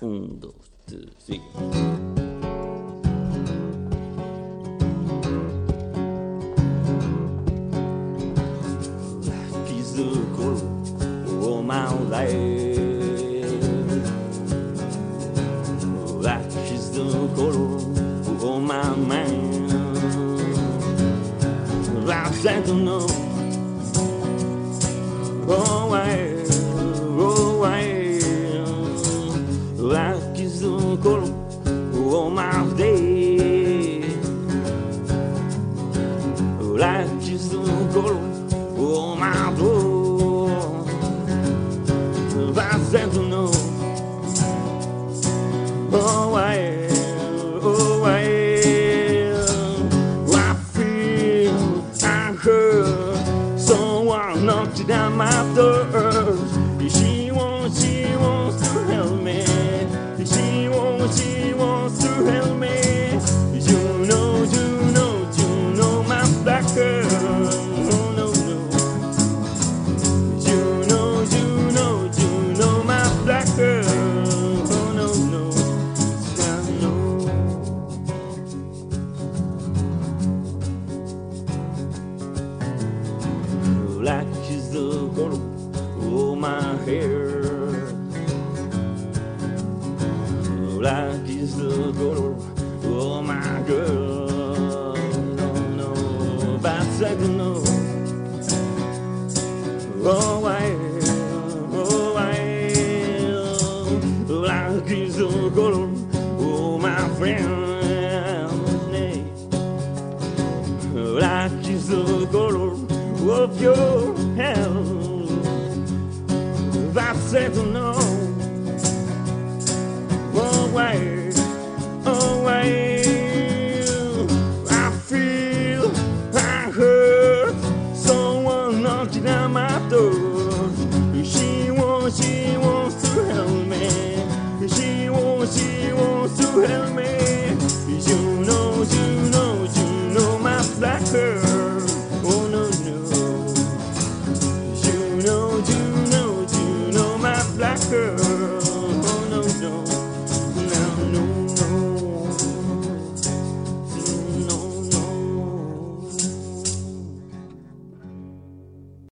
Um, dois, três e. Fiz o coro, o mal Fiz o coro, o my man. I said no. Oh, the coro, oh my door. Oh, I said no. Oh, I, oh, I, I heard someone knocked down my doors. She She wants, she wants to help me. You know, you know, you know my black girl. Oh, no, no. You know, you know, you know my black girl. Oh, no, no. I know. Like she's the gonna roll my hair. She's the gonna roll oh, my girl. No, no, don't know. Oh, I, oh, I, like she's the gonna roll oh, my friend. Like she's the color of your. I said no. Oh, my door. She wants, she wants to